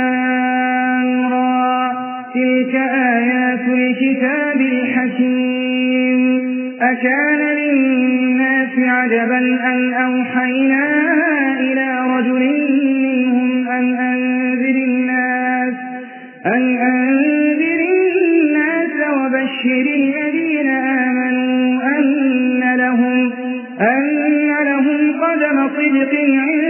الإسلام تلك آيات الكتاب الحكيم. أكان للناس عجبا أن أوحينا إلى رجل منهم أن أنذر الناس أن أنذر الناس وبشر الذين آمنوا أن لهم أن لهم قدم صدق عند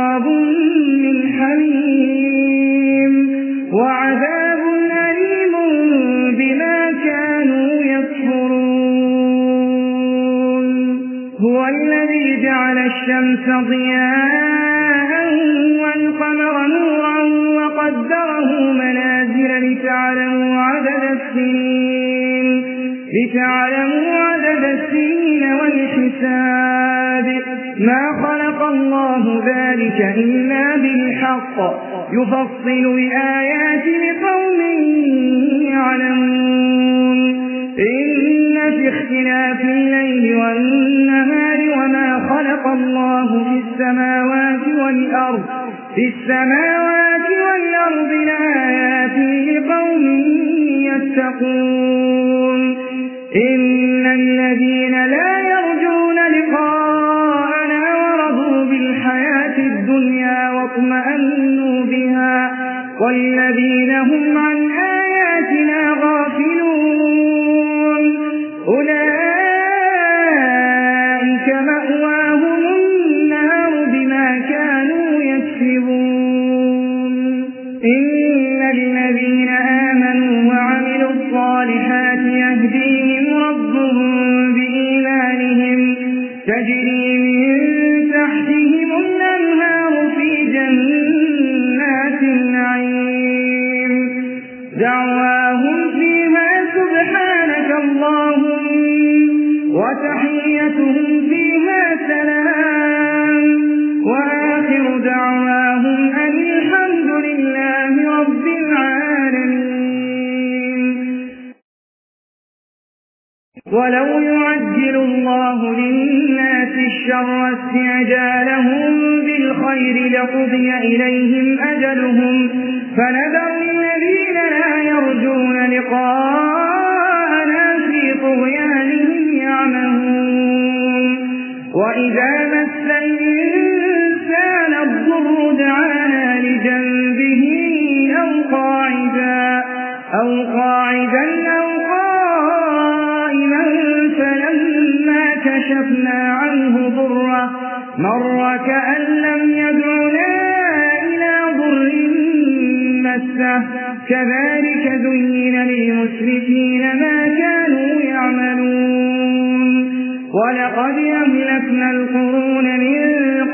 الشمس ضياء والقمر نورا وقدره منازل لتعلموا عدد السنين لتعلموا عدد السنين والحساب. ما خلق الله ذلك إلا بالحق يفصل الآيات في السماوات والأرض لآيات لقوم يتقون. بالخير لقضي إليهم أجلهم. فنذر الذين لا يرجون لقاءنا في طغيانهم يعمهون. وإذا مس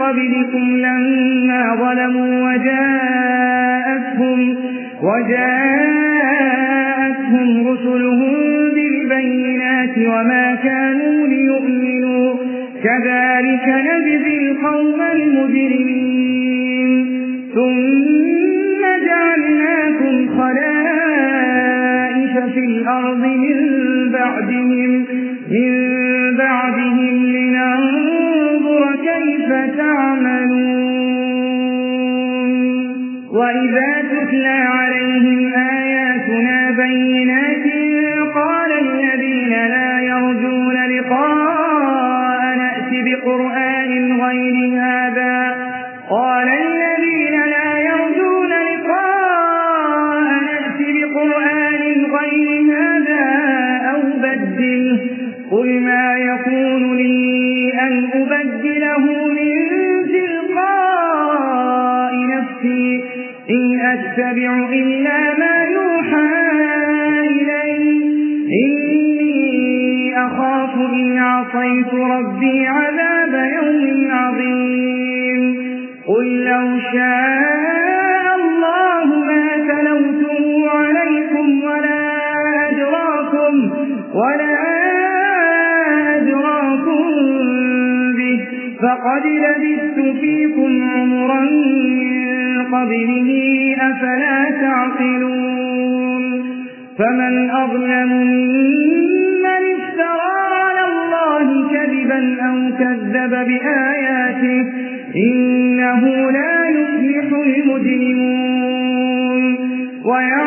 قبلكم لما ظلموا وجاءتهم وجاءتهم رسلهم بالبينات وما كانوا ليؤمنوا. كذلك نجزي القوم المجرمين. ثم جعلناكم خلائف في الأرض من بعدهم. وإذا قبله أفلا تعقلون فمن أظلم ممن افترى على الله كذبا أو كذب بآياته إنه لا يفلح المجرمون. ويعبدون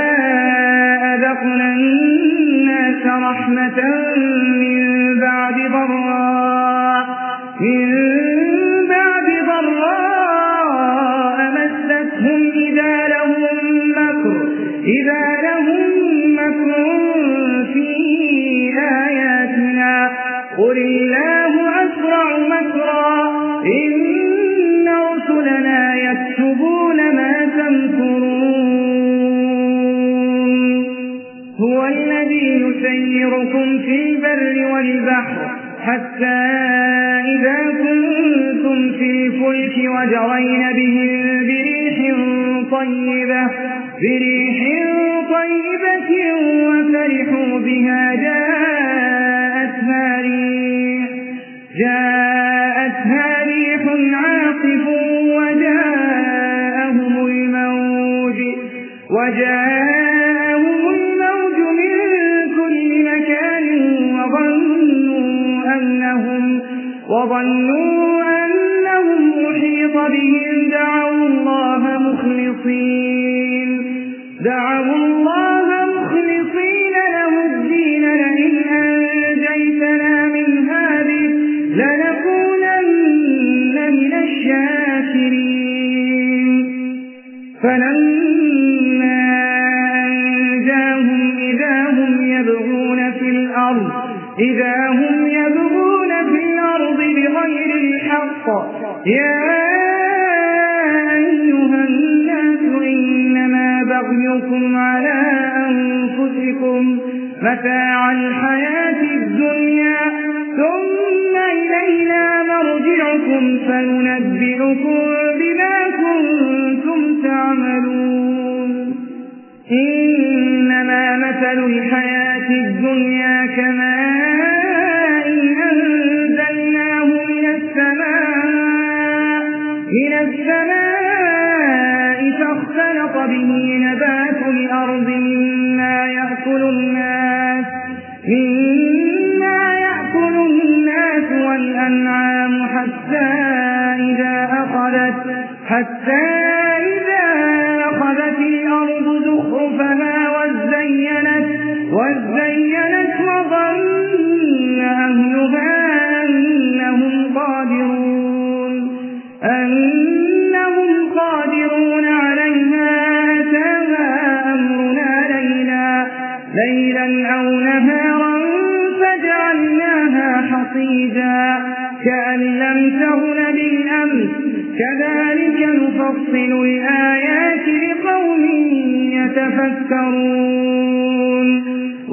أذقنا الناس رحمة من بعد ضراء يسيركم في البر والبحر حتى إذا كنتم في الفلك وجرين بهم بريح طيبة بريح طيبة وفرحوا بها جاءتها ريح جاءتها ريح عاصف وجاءهم الموج وجاءهم وظنوا تعملون إنما مثل الحياة الدنيا كماء أنزلناه من السماء من السماء فاختلط به نبات الأرض. مما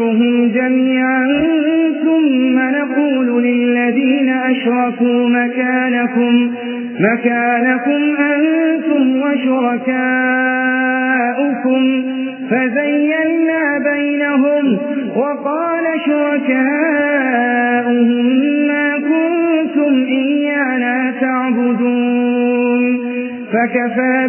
نحشرهم جميعا ثم نقول للذين أشركوا مكانكم مكانكم أنتم وشركاؤكم فزينا بينهم وقال شركاؤهم ما كنتم إيانا تعبدون فكفى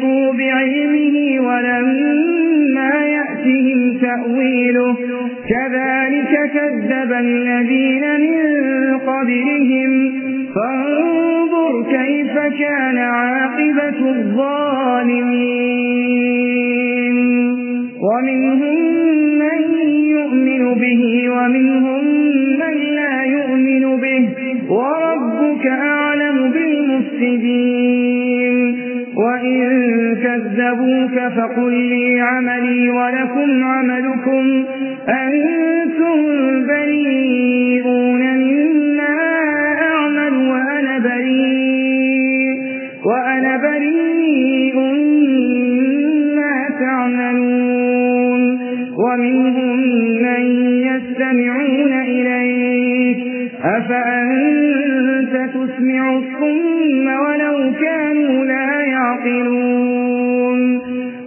تأويله كذلك كذب الذين قبلهم. فانظر كيف كان عاقبة الظالمين.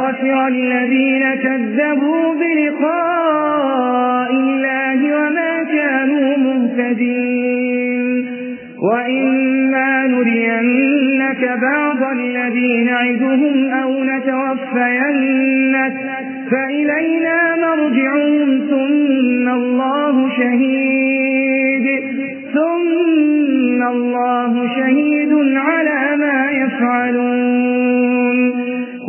خسر الذين كذبوا بلقاء الله وما كانوا مهتدين. وإما نرينك بعض الذين نعدهم أو نتوفينك فإلينا مرجعهم ثم الله شهيد ثم الله شهيد على ما يفعلون.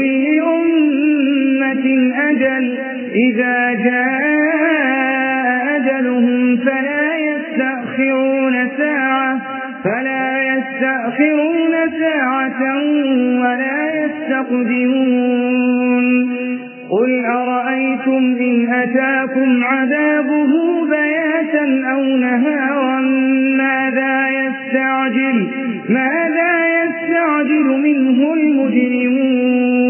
لكل أمة أجل إذا جاء أجلهم فلا يستأخرون ساعة فلا يستأخرون ساعة ولا يستقدمون. قل أرأيتم إن أتاكم عذابه بياتا أو نهارا ماذا يستعجل ماذا يستعجل منه المجرمون؟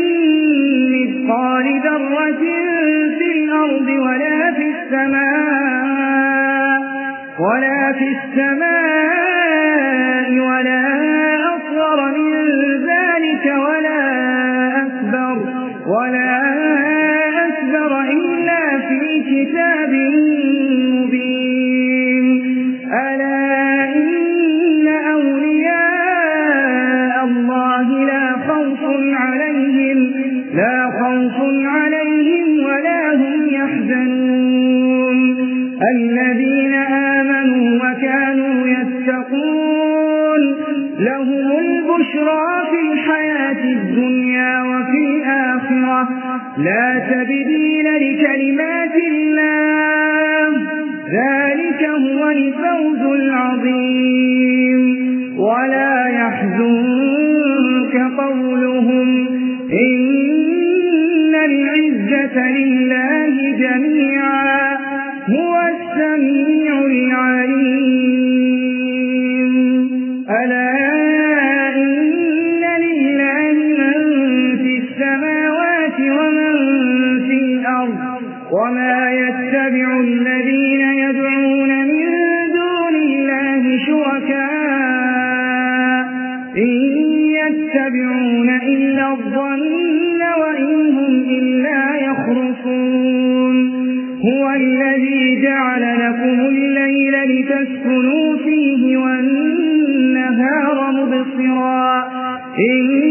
مثقال ذرة في الأرض ولا في السماء ولا في السماء ولا أصغر من ذلك ولا الفوز الظن وإن هم إلا يخرصون. هو الذي جعل لكم الليل لتسكنوا فيه والنهار مبصرا. إن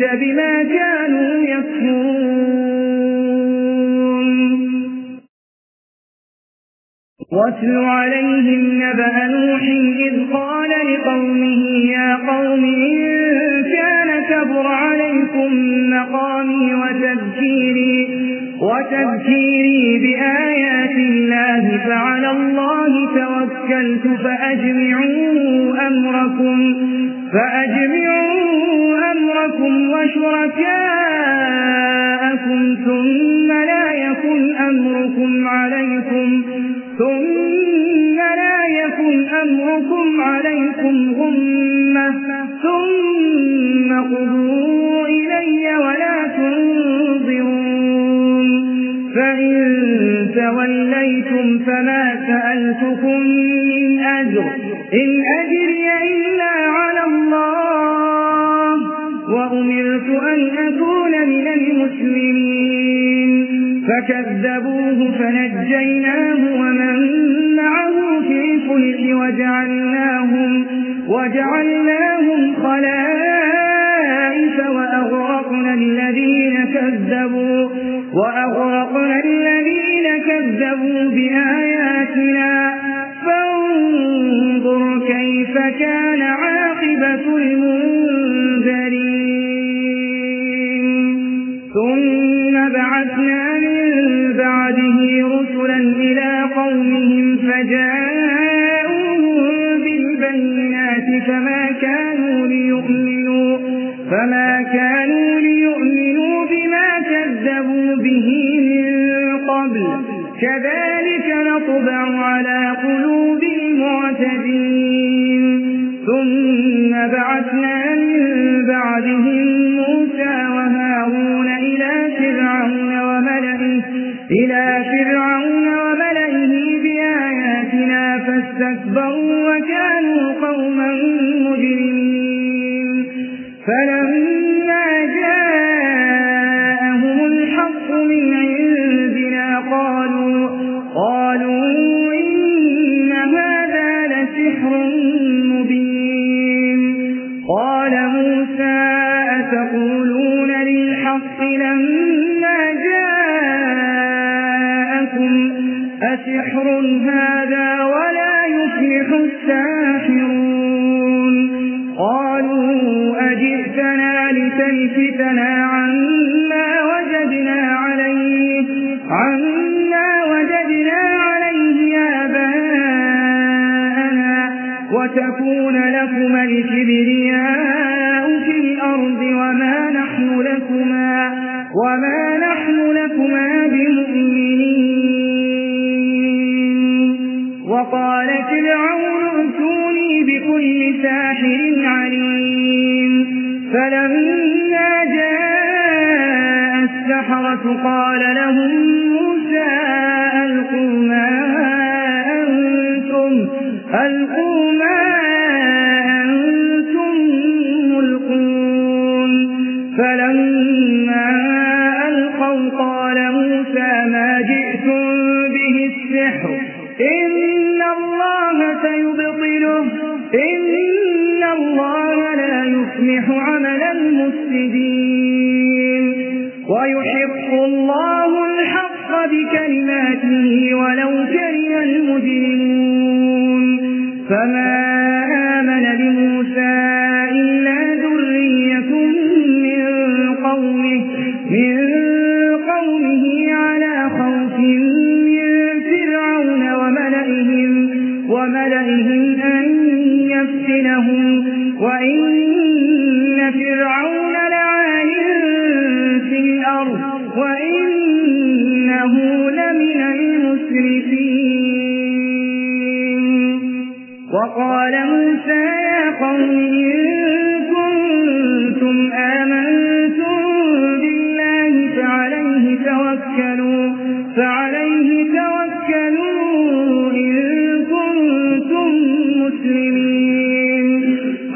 الشديد بما كانوا يكفرون. واتل عليهم نبأ نوح إذ قال لقومه يا قوم إن كان كبر عليكم مقامي وتذكيري وتذكيري بآيات الله فعلى الله توكلت فأجمعوا أمركم فأجمعوا أمركم وشركاءكم ثم لا يكن أمركم عليكم ثم لا يكن أمركم عليكم غمة ثم قضوا إلي ولا تنظرون. فإن توليتم فما سألتكم من أجر. إن أجري إلا على الله وأمرت أن أكون من المسلمين. فكذبوه فنجيناه ومن معه في الفلك وجعلناهم, وجعلناهم خلائف وأغرقنا الذين كذبوا وأغرقنا كذبوا بآياتنا فانظر كيف كان قالوا إن هذا لسحر مبين. قال موسى أتقولون للحق لما جاءكم؟ أسحر هذا بكل ساحر عليم. فلما جاء السحرة قال لهم موسى ألقوا ما أنتم ألقوا ما أنتم ملقون. فلما ألقوا قال موسى ما جئتم به السحر إن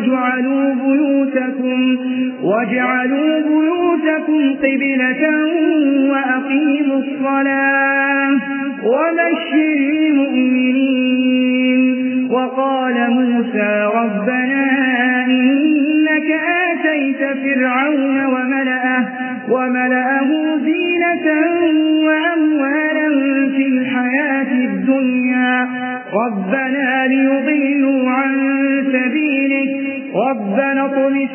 وجعلوا بيوتكم وجعلوا بيوتكم قبلة وأقيموا الصلاة وبشر المؤمنين. وقال موسى ربنا إنك آتيت فرعون وملأه وملأه زينة وأموالا في الحياة الدنيا. ربنا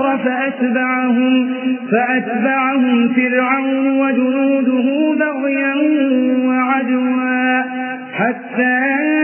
البحر فأتبعهم, فأتبعهم فرعون وجنوده بغيا وعدوا حتى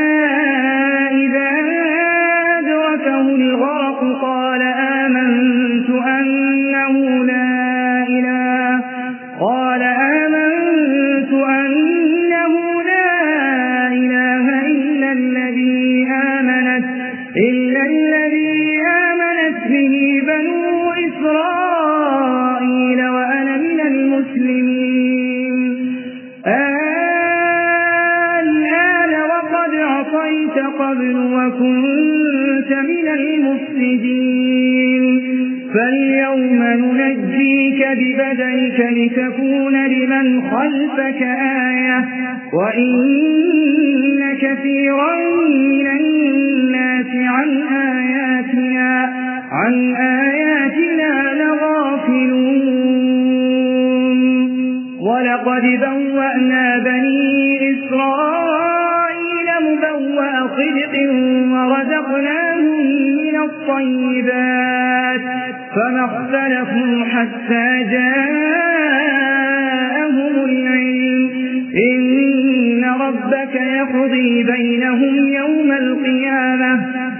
عصيت قبل وكنت من المفسدين فاليوم ننجيك ببدنك لتكون لمن خلفك آية وإن كثيرا من الناس عن آياتنا عن آياتنا لغافلون ولقد بوأنا بني إسرائيل مبوأ صدق ورزقناهم من الطيبات فما اختلفوا حتى جاءهم العلم. إن ربك يقضي بينهم يوم القيامة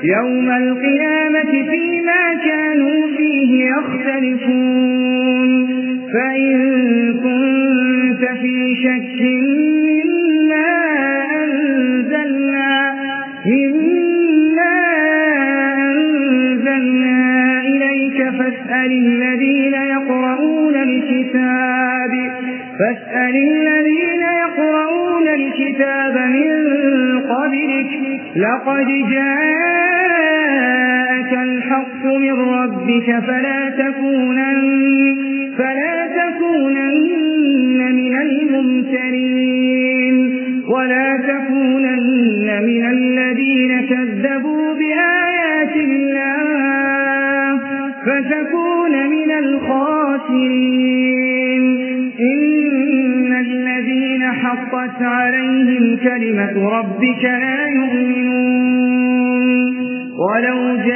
يوم القيامة فيما كانوا فيه يختلفون. فإن كنت في شك الكتاب. فاسأل الذين يقرؤون الكتاب من قبلك لقد جاءك الحق من ربك فلا تكونن فلا تكونن من الممترين. كلمة ربك لا يؤمنون. ولو جاءتهم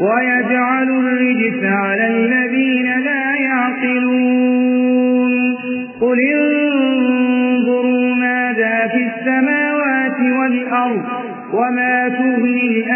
ويجعل الرجس على الذين لا يعقلون. قل انظروا ماذا في السماوات والأرض وما تغني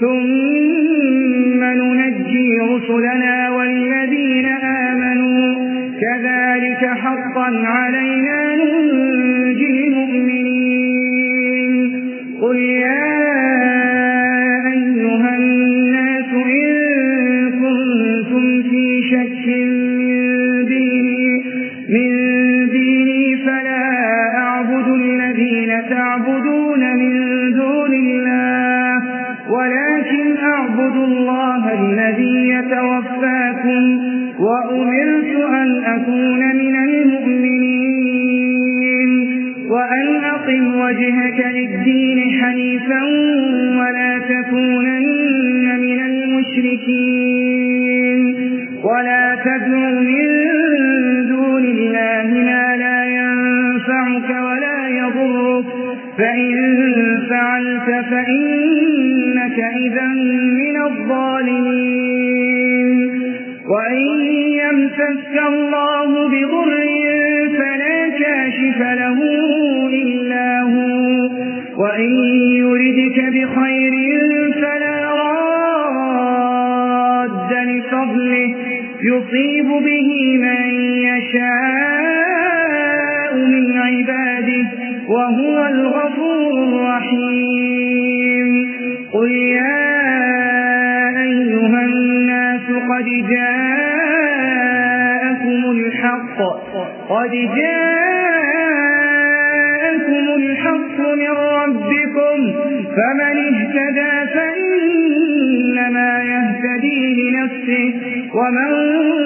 ثم ننجي رسلنا والذين آمنوا كذلك حقا علينا ننجي يصيب به من يشاء من عباده وهو الغفور الرحيم قل يا أيها الناس قد جاءكم الحق قد جاءكم ومن